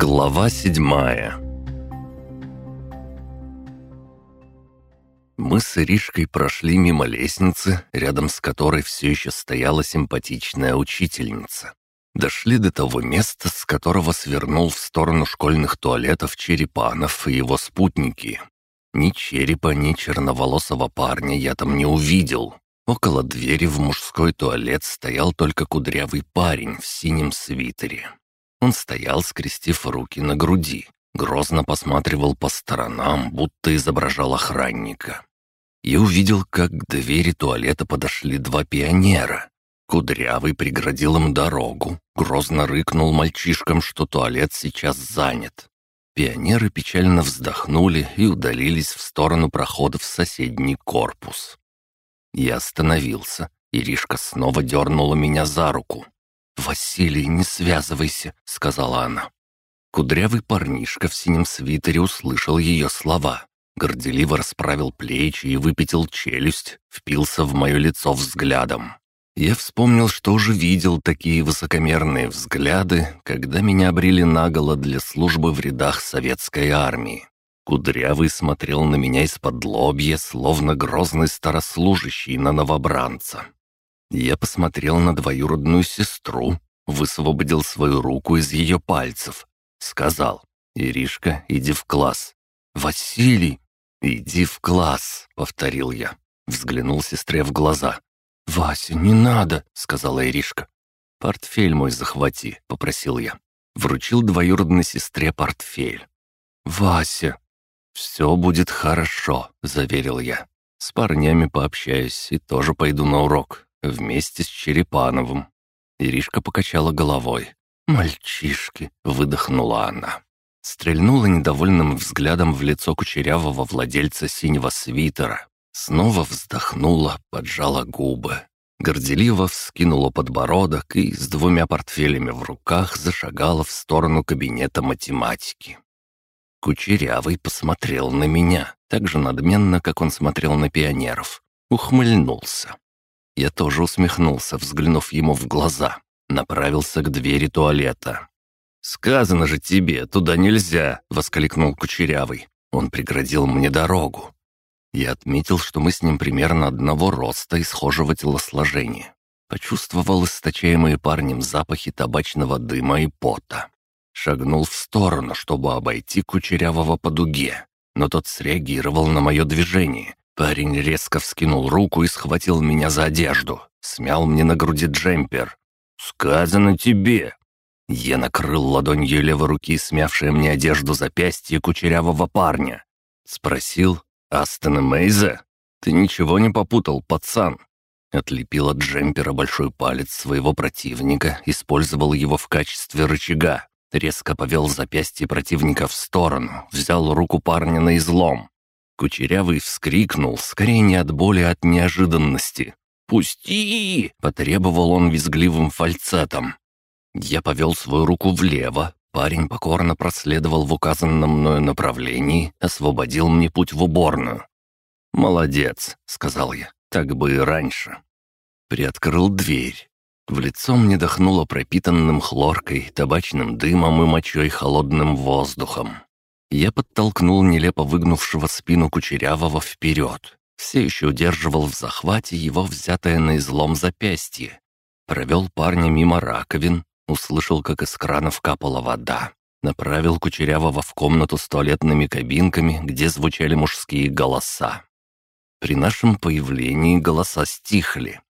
Глава седьмая Мы с Иришкой прошли мимо лестницы, рядом с которой все еще стояла симпатичная учительница. Дошли до того места, с которого свернул в сторону школьных туалетов Черепанов и его спутники. Ни черепа, ни черноволосого парня я там не увидел. Около двери в мужской туалет стоял только кудрявый парень в синем свитере. Он стоял, скрестив руки на груди, грозно посматривал по сторонам, будто изображал охранника. Я увидел, как к двери туалета подошли два пионера. Кудрявый преградил им дорогу, грозно рыкнул мальчишкам, что туалет сейчас занят. Пионеры печально вздохнули и удалились в сторону прохода в соседний корпус. Я остановился. Иришка снова дернула меня за руку. «Василий, не связывайся», — сказала она. Кудрявый парнишка в синем свитере услышал ее слова. Горделиво расправил плечи и выпятил челюсть, впился в мое лицо взглядом. Я вспомнил, что уже видел такие высокомерные взгляды, когда меня обрели наголо для службы в рядах советской армии. Кудрявый смотрел на меня из-под лобья, словно грозный старослужащий на новобранца. Я посмотрел на двоюродную сестру, высвободил свою руку из ее пальцев. Сказал, «Иришка, иди в класс». «Василий!» «Иди в класс», — повторил я. Взглянул сестре в глаза. «Вася, не надо», — сказала Иришка. «Портфель мой захвати», — попросил я. Вручил двоюродной сестре портфель. «Вася!» «Все будет хорошо», — заверил я. «С парнями пообщаюсь и тоже пойду на урок. Вместе с Черепановым». Иришка покачала головой. «Мальчишки!» — выдохнула она. Стрельнула недовольным взглядом в лицо кучерявого владельца синего свитера. Снова вздохнула, поджала губы. Горделиво вскинула подбородок и с двумя портфелями в руках зашагала в сторону кабинета математики. Кучерявый посмотрел на меня, так же надменно, как он смотрел на пионеров. Ухмыльнулся. Я тоже усмехнулся, взглянув ему в глаза. Направился к двери туалета. «Сказано же тебе, туда нельзя!» — воскликнул Кучерявый. Он преградил мне дорогу. Я отметил, что мы с ним примерно одного роста и схожего телосложения. Почувствовал источаемые парнем запахи табачного дыма и пота. Шагнул в сторону, чтобы обойти Кучерявого по дуге, но тот среагировал на мое движение, Парень резко вскинул руку и схватил меня за одежду. Смял мне на груди джемпер. «Сказано тебе!» Я накрыл ладонью левой руки, смявшее мне одежду запястье кучерявого парня. Спросил, «Астона Мейза? Ты ничего не попутал, пацан?» Отлепил от джемпера большой палец своего противника, использовал его в качестве рычага. Резко повел запястье противника в сторону, взял руку парня на излом. Кучерявый вскрикнул, скорее не от боли, а от неожиданности. «Пусти!» — потребовал он визгливым фальцетом. Я повел свою руку влево. Парень покорно проследовал в указанном мною направлении, освободил мне путь в уборную. «Молодец», — сказал я, — «так бы и раньше». Приоткрыл дверь. В лицо мне дохнуло пропитанным хлоркой, табачным дымом и мочой холодным воздухом. Я подтолкнул нелепо выгнувшего спину Кучерявого вперед. Все еще удерживал в захвате его взятое на излом запястье. Провел парня мимо раковин, услышал, как из кранов капала вода. Направил Кучерявого в комнату с туалетными кабинками, где звучали мужские голоса. При нашем появлении голоса стихли.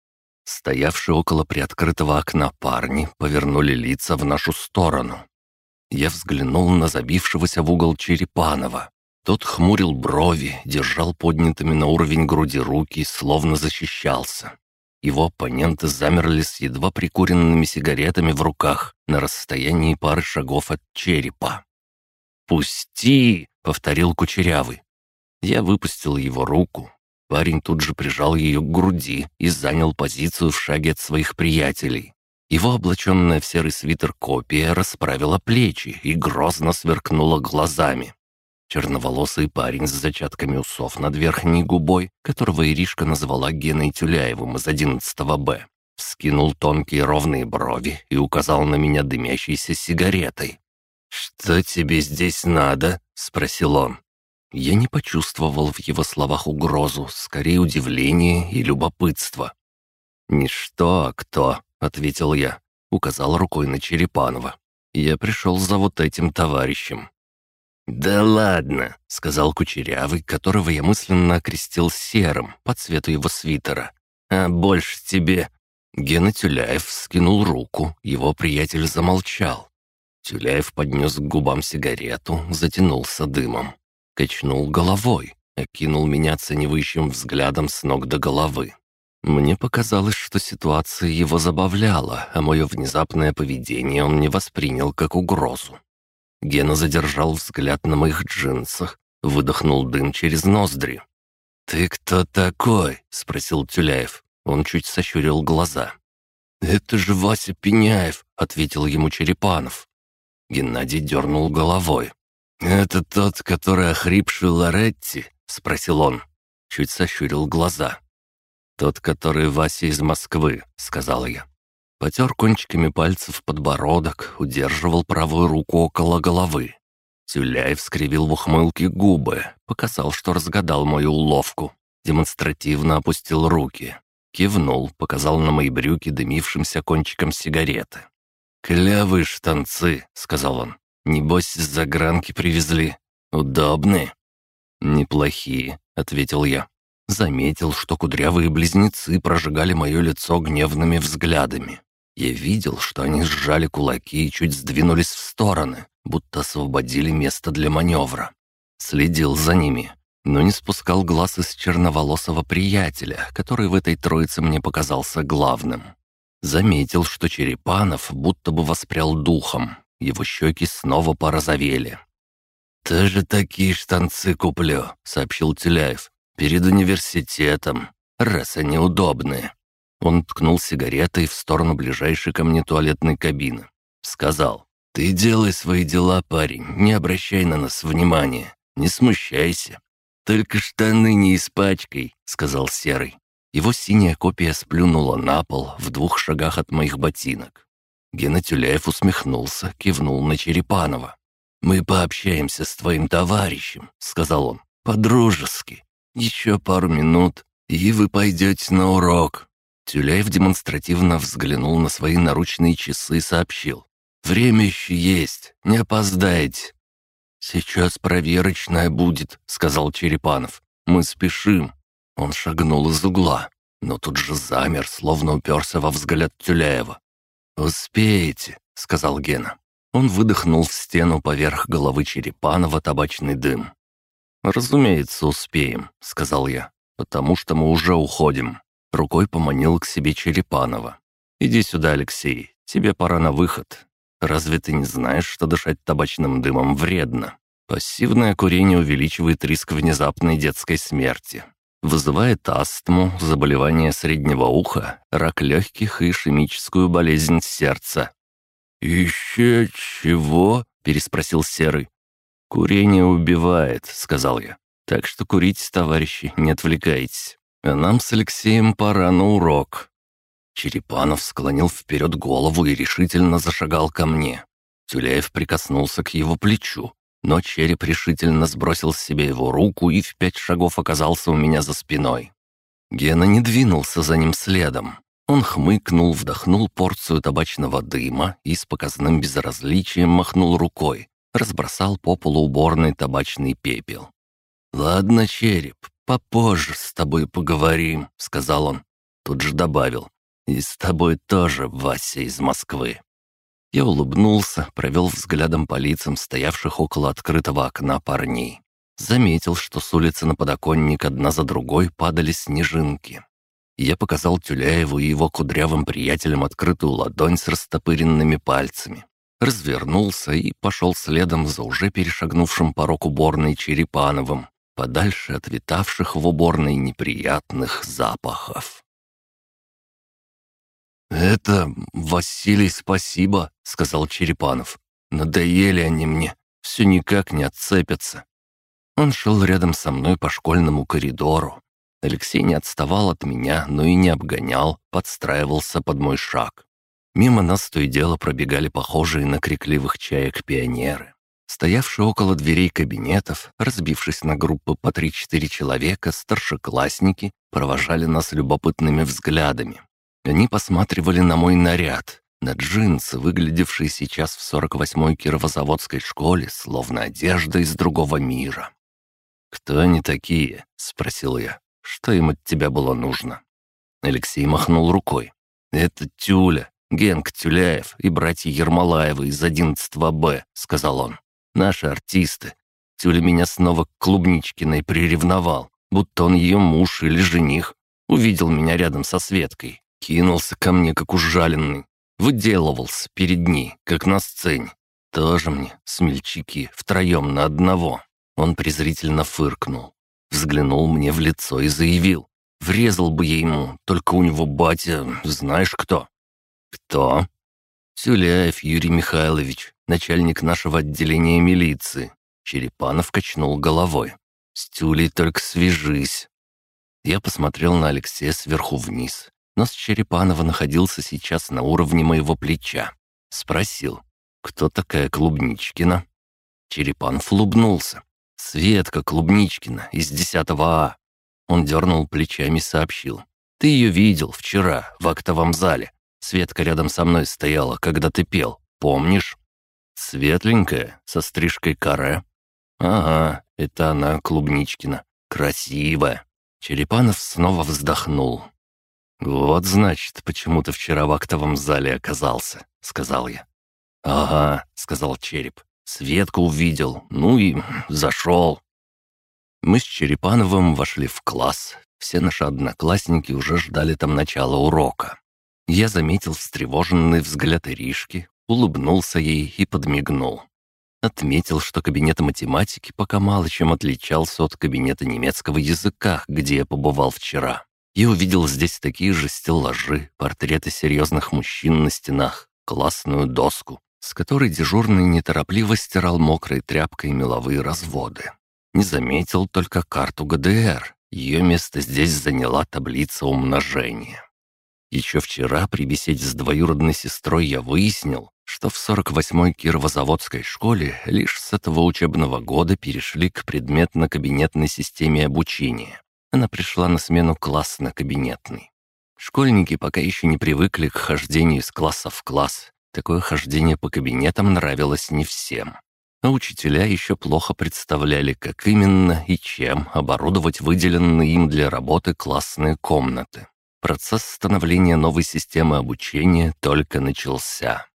Стоявшие около приоткрытого окна парни повернули лица в нашу сторону. Я взглянул на забившегося в угол Черепанова. Тот хмурил брови, держал поднятыми на уровень груди руки, словно защищался. Его оппоненты замерли с едва прикуренными сигаретами в руках на расстоянии пары шагов от черепа. «Пусти!» — повторил Кучерявый. Я выпустил его руку. Парень тут же прижал ее к груди и занял позицию в шаге от своих приятелей. Его облаченная в серый свитер копия расправила плечи и грозно сверкнула глазами. Черноволосый парень с зачатками усов над верхней губой, которого Иришка назвала Геной Тюляевым из 11 Б, вскинул тонкие ровные брови и указал на меня дымящейся сигаретой. «Что тебе здесь надо?» — спросил он. Я не почувствовал в его словах угрозу, скорее удивление и любопытство. «Не что, а кто», — ответил я, указал рукой на Черепанова. «Я пришел за вот этим товарищем». «Да ладно», — сказал Кучерявый, которого я мысленно окрестил серым по цвету его свитера. «А больше тебе...» Гена Тюляев скинул руку, его приятель замолчал. Тюляев поднес к губам сигарету, затянулся дымом. Качнул головой, окинул меня оценивающим взглядом с ног до головы. Мне показалось, что ситуация его забавляла, а мое внезапное поведение он не воспринял как угрозу. Гена задержал взгляд на моих джинсах, выдохнул дым через ноздри. «Ты кто такой?» — спросил Тюляев. Он чуть сощурил глаза. «Это же Вася Пеняев», — ответил ему Черепанов. Геннадий дернул головой. «Это тот, который охрипший Лоретти?» — спросил он. Чуть сощурил глаза. «Тот, который Вася из Москвы», — сказал я. Потер кончиками пальцев подбородок, удерживал правую руку около головы. Тюляев скривил в ухмылке губы, показал, что разгадал мою уловку. Демонстративно опустил руки. Кивнул, показал на мои брюки дымившимся кончиком сигареты. «Клявые штанцы», — сказал он. «Небось, из загранки привезли. Удобные». «Неплохие», — ответил я. Заметил, что кудрявые близнецы прожигали мое лицо гневными взглядами. Я видел, что они сжали кулаки и чуть сдвинулись в стороны, будто освободили место для маневра. Следил за ними, но не спускал глаз из черноволосого приятеля, который в этой троице мне показался главным. Заметил, что Черепанов будто бы воспрял духом, его щеки снова порозовели. «Тоже такие штанцы куплю», — сообщил Теляев, — «перед университетом, раз они удобные». Он ткнул сигаретой в сторону ближайшей ко мне туалетной кабины. Сказал, «Ты делай свои дела, парень, не обращай на нас внимания, не смущайся». «Только штаны не испачкай», — сказал Серый. Его синяя копия сплюнула на пол в двух шагах от моих ботинок. Гена Тюляев усмехнулся, кивнул на Черепанова. «Мы пообщаемся с твоим товарищем», — сказал он, — «по-дружески. Еще пару минут, и вы пойдете на урок. Тюляев демонстративно взглянул на свои наручные часы и сообщил. «Время еще есть, не опоздайте». «Сейчас проверочная будет», — сказал Черепанов. «Мы спешим». Он шагнул из угла, но тут же замер, словно уперся во взгляд Тюляева. «Успеете», — сказал Гена. Он выдохнул в стену поверх головы Черепанова табачный дым. «Разумеется, успеем», — сказал я, — «потому что мы уже уходим». Рукой поманил к себе Черепанова. «Иди сюда, Алексей, тебе пора на выход. Разве ты не знаешь, что дышать табачным дымом вредно? Пассивное курение увеличивает риск внезапной детской смерти. Вызывает астму, заболевание среднего уха, рак легких и ишемическую болезнь сердца». «Еще чего?» — переспросил Серый. «Курение убивает», — сказал я. «Так что курите, товарищи, не отвлекайтесь». А нам с Алексеем пора на урок». Черепанов склонил вперед голову и решительно зашагал ко мне. Тюляев прикоснулся к его плечу, но череп решительно сбросил с себя его руку и в пять шагов оказался у меня за спиной. Гена не двинулся за ним следом. Он хмыкнул, вдохнул порцию табачного дыма и с показным безразличием махнул рукой, разбросал по полу уборный табачный пепел. «Ладно, череп, «Попозже с тобой поговорим», — сказал он. Тут же добавил. «И с тобой тоже, Вася из Москвы». Я улыбнулся, провел взглядом по лицам стоявших около открытого окна парней. Заметил, что с улицы на подоконник одна за другой падали снежинки. Я показал Тюляеву и его кудрявым приятелям открытую ладонь с растопыренными пальцами. Развернулся и пошел следом за уже перешагнувшим порог уборной Черепановым, подальше от витавших в уборной неприятных запахов. «Это, Василий, спасибо», — сказал Черепанов. «Надоели они мне, все никак не отцепятся». Он шел рядом со мной по школьному коридору. Алексей не отставал от меня, но и не обгонял, подстраивался под мой шаг. Мимо нас то и дело пробегали похожие на крикливых чаек пионеры. Стоявшие около дверей кабинетов, разбившись на группы по три-четыре человека, старшеклассники провожали нас любопытными взглядами. Они посматривали на мой наряд, на джинсы, выглядевшие сейчас в 48-й Кировозаводской школе, словно одежда из другого мира. «Кто они такие?» — спросил я. «Что им от тебя было нужно?» Алексей махнул рукой. «Это Тюля, Генк Тюляев и братья Ермолаевы из 11 Б», — сказал он. «Наши артисты. Тюля меня снова к Клубничкиной приревновал, будто он ее муж или жених. Увидел меня рядом со Светкой, кинулся ко мне, как ужаленный. Выделывался перед ней, как на сцене. Тоже мне, смельчаки, втроем на одного. Он презрительно фыркнул, взглянул мне в лицо и заявил. Врезал бы я ему, только у него батя, знаешь кто? Кто? Тюляев Юрий Михайлович, начальник нашего отделения милиции. Черепанов качнул головой. С Тюлей только свяжись. Я посмотрел на Алексея сверху вниз. Нос Черепанова находился сейчас на уровне моего плеча. Спросил, кто такая Клубничкина? Черепанов улыбнулся. «Светка Клубничкина из 10 А». Он дернул плечами и сообщил. «Ты ее видел вчера в актовом зале. Светка рядом со мной стояла, когда ты пел. Помнишь?» «Светленькая, со стрижкой каре». «Ага, это она, Клубничкина. Красивая». Черепанов снова вздохнул. «Вот, значит, почему ты вчера в актовом зале оказался», — сказал я. «Ага», — сказал Череп. Светку увидел, ну и зашел. Мы с Черепановым вошли в класс. Все наши одноклассники уже ждали там начала урока. Я заметил встревоженный взгляд Иришки, улыбнулся ей и подмигнул. Отметил, что кабинет математики пока мало чем отличался от кабинета немецкого языка, где я побывал вчера. Я увидел здесь такие же стеллажи, портреты серьезных мужчин на стенах, классную доску, с которой дежурный неторопливо стирал мокрой тряпкой меловые разводы. Не заметил только карту ГДР. Ее место здесь заняла таблица умножения. Еще вчера при беседе с двоюродной сестрой я выяснил, что в 48-й Кировозаводской школе лишь с этого учебного года перешли к предметно-кабинетной системе обучения. Она пришла на смену классно-кабинетной. Школьники пока еще не привыкли к хождению из класса в класс Такое хождение по кабинетам нравилось не всем. А учителя еще плохо представляли, как именно и чем оборудовать выделенные им для работы классные комнаты. Процесс становления новой системы обучения только начался.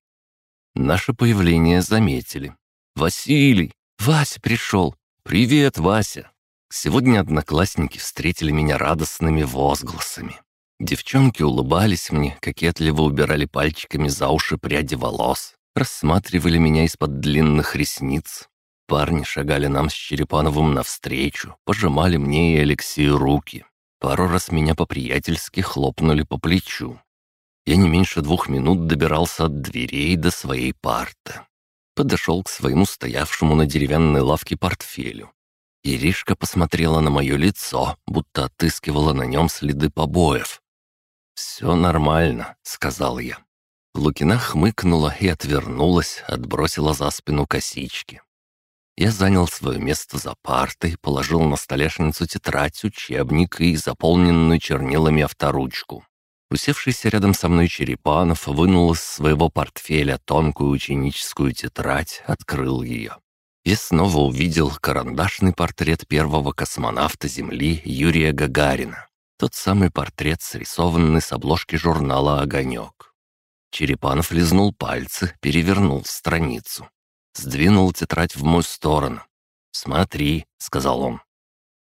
Наше появление заметили. «Василий! Вася пришел! Привет, Вася!» Сегодня одноклассники встретили меня радостными возгласами. Девчонки улыбались мне, кокетливо убирали пальчиками за уши пряди волос, рассматривали меня из-под длинных ресниц. Парни шагали нам с Черепановым навстречу, пожимали мне и Алексею руки. Пару раз меня по-приятельски хлопнули по плечу. Я не меньше двух минут добирался от дверей до своей парты. Подошел к своему стоявшему на деревянной лавке портфелю. Иришка посмотрела на мое лицо, будто отыскивала на нем следы побоев. «Все нормально», — сказал я. Лукина хмыкнула и отвернулась, отбросила за спину косички. Я занял свое место за партой, положил на столешницу тетрадь, учебник и заполненную чернилами авторучку. Усевшийся рядом со мной Черепанов вынул из своего портфеля тонкую ученическую тетрадь, открыл ее. Я снова увидел карандашный портрет первого космонавта Земли Юрия Гагарина. Тот самый портрет, срисованный с обложки журнала «Огонек». Черепанов лизнул пальцы, перевернул страницу. Сдвинул тетрадь в мою сторону. «Смотри», — сказал он.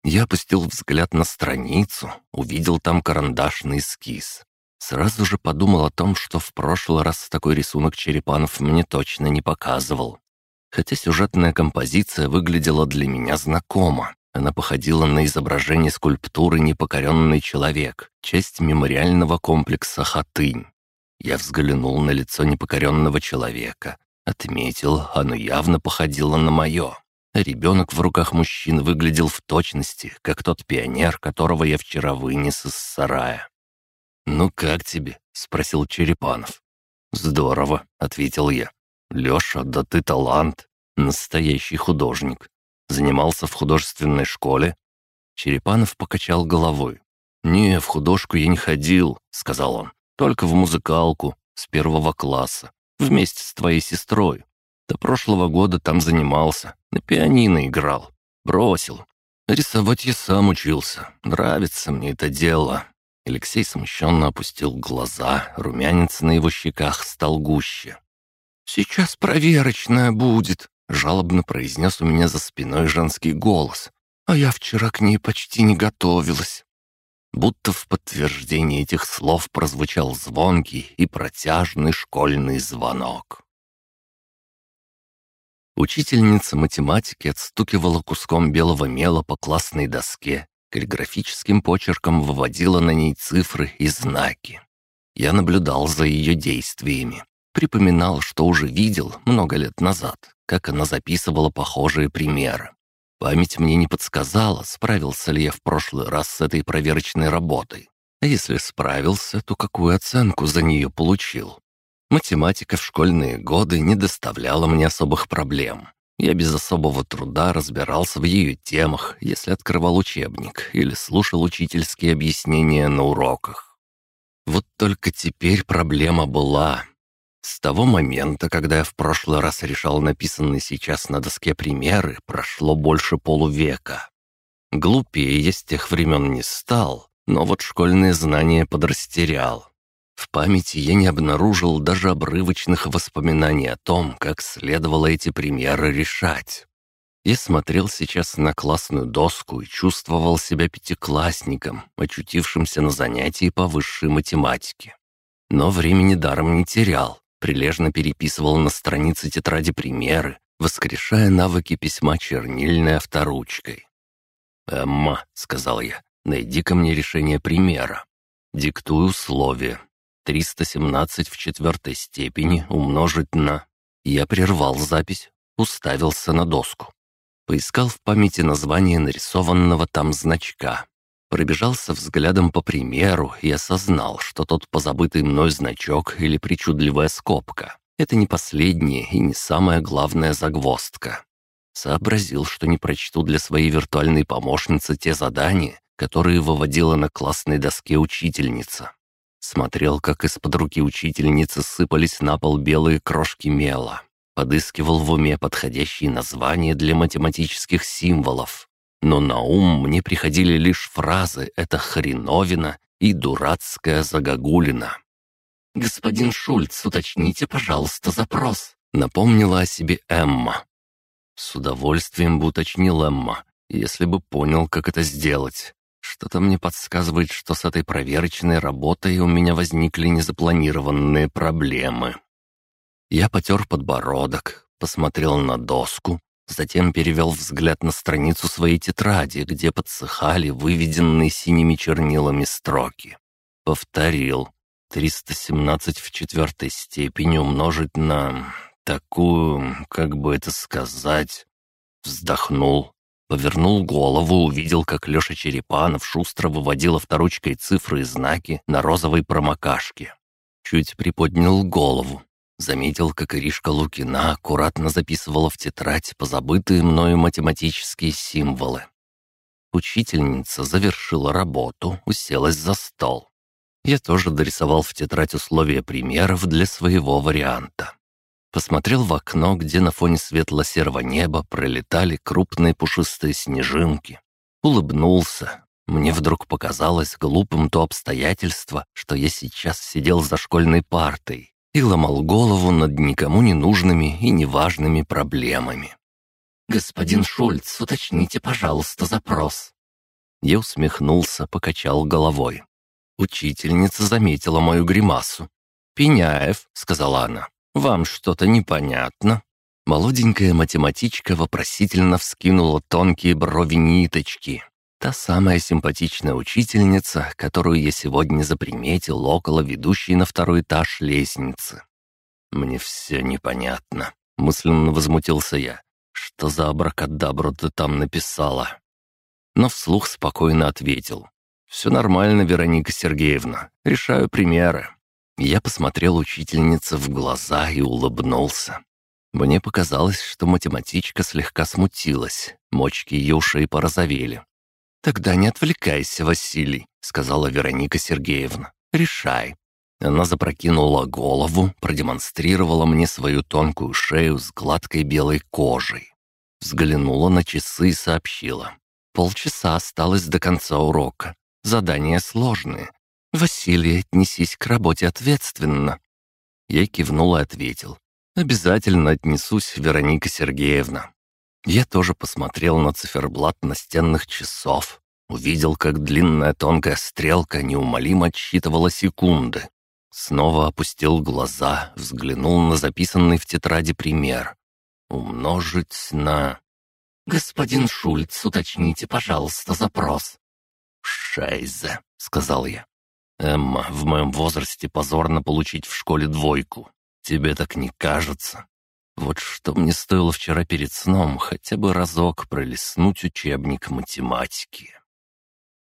Я опустил взгляд на страницу, увидел там карандашный эскиз. Сразу же подумал о том, что в прошлый раз такой рисунок Черепанов мне точно не показывал. Хотя сюжетная композиция выглядела для меня знакомо. Она походила на изображение скульптуры «Непокоренный человек», часть мемориального комплекса «Хатынь». Я взглянул на лицо непокоренного человека. Отметил, оно явно походило на мое. Ребенок в руках мужчины выглядел в точности, как тот пионер, которого я вчера вынес из сарая. «Ну как тебе?» — спросил Черепанов. «Здорово», — ответил я. «Леша, да ты талант. Настоящий художник. Занимался в художественной школе?» Черепанов покачал головой. «Не, в художку я не ходил», — сказал он. «Только в музыкалку, с первого класса, вместе с твоей сестрой. До прошлого года там занимался, на пианино играл. Бросил. Рисовать я сам учился. Нравится мне это дело». Алексей смущенно опустил глаза, румянец на его щеках стал гуще. «Сейчас проверочная будет», — жалобно произнес у меня за спиной женский голос. «А я вчера к ней почти не готовилась». Будто в подтверждение этих слов прозвучал звонкий и протяжный школьный звонок. Учительница математики отстукивала куском белого мела по классной доске, каллиграфическим почерком выводила на ней цифры и знаки. Я наблюдал за ее действиями, припоминал, что уже видел много лет назад, как она записывала похожие примеры. Память мне не подсказала, справился ли я в прошлый раз с этой проверочной работой. А если справился, то какую оценку за нее получил? Математика в школьные годы не доставляла мне особых проблем. Я без особого труда разбирался в ее темах, если открывал учебник или слушал учительские объяснения на уроках. Вот только теперь проблема была. С того момента, когда я в прошлый раз решал написанные сейчас на доске примеры, прошло больше полувека. Глупее я с тех времен не стал, но вот школьные знания подрастерял. В памяти я не обнаружил даже обрывочных воспоминаний о том, как следовало эти примеры решать. Я смотрел сейчас на классную доску и чувствовал себя пятиклассником, очутившимся на занятии по высшей математике. Но времени даром не терял, прилежно переписывал на странице тетради примеры, воскрешая навыки письма чернильной авторучкой. «Эмма», — сказал я, — «найди-ка мне решение примера. Диктую условия. 317 в четвертой степени умножить на... Я прервал запись, уставился на доску. Поискал в памяти название нарисованного там значка. Пробежался взглядом по примеру и осознал, что тот позабытый мной значок или причудливая скобка — это не последняя и не самая главная загвоздка. Сообразил, что не прочту для своей виртуальной помощницы те задания, которые выводила на классной доске учительница. Смотрел, как из-под руки учительницы сыпались на пол белые крошки мела. Подыскивал в уме подходящие названия для математических символов. Но на ум мне приходили лишь фразы «это хреновина» и «дурацкая загогулина». «Господин Шульц, уточните, пожалуйста, запрос», — напомнила о себе Эмма. С удовольствием бы уточнил Эмма, если бы понял, как это сделать. Что-то мне подсказывает, что с этой проверочной работой у меня возникли незапланированные проблемы. Я потер подбородок, посмотрел на доску, затем перевел взгляд на страницу своей тетради, где подсыхали выведенные синими чернилами строки. Повторил. 317 в четвертой степени умножить на такую, как бы это сказать... Вздохнул, Повернул голову, увидел, как Леша Черепанов шустро выводил авторучкой цифры и знаки на розовой промокашке. Чуть приподнял голову. Заметил, как Иришка Лукина аккуратно записывала в тетрадь позабытые мною математические символы. Учительница завершила работу, уселась за стол. Я тоже дорисовал в тетрадь условия примеров для своего варианта. Посмотрел в окно, где на фоне светло-серого неба пролетали крупные пушистые снежинки. Улыбнулся. Мне вдруг показалось глупым то обстоятельство, что я сейчас сидел за школьной партой и ломал голову над никому не нужными и неважными проблемами. «Господин Шульц, уточните, пожалуйста, запрос». Я усмехнулся, покачал головой. Учительница заметила мою гримасу. «Пеняев», — сказала она, «Вам что-то непонятно?» Молоденькая математичка вопросительно вскинула тонкие брови ниточки. Та самая симпатичная учительница, которую я сегодня заприметил около ведущей на второй этаж лестницы. «Мне все непонятно», — мысленно возмутился я. «Что за абракадабру ты там написала?» Но вслух спокойно ответил. «Все нормально, Вероника Сергеевна. Решаю примеры». Я посмотрел учительнице в глаза и улыбнулся. Мне показалось, что математичка слегка смутилась, мочки ее ушей порозовели. «Тогда не отвлекайся, Василий», — сказала Вероника Сергеевна. «Решай». Она запрокинула голову, продемонстрировала мне свою тонкую шею с гладкой белой кожей. Взглянула на часы и сообщила. «Полчаса осталось до конца урока. Задания сложные. Василий, отнесись к работе ответственно». Я кивнул и ответил. «Обязательно отнесусь, Вероника Сергеевна». Я тоже посмотрел на циферблат настенных часов. Увидел, как длинная тонкая стрелка неумолимо отсчитывала секунды. Снова опустил глаза, взглянул на записанный в тетради пример. Умножить на... «Господин Шульц, уточните, пожалуйста, запрос». «Шайзе», — сказал я. «Эмма, в моем возрасте позорно получить в школе двойку. Тебе так не кажется?» Вот что мне стоило вчера перед сном хотя бы разок пролистнуть учебник математики.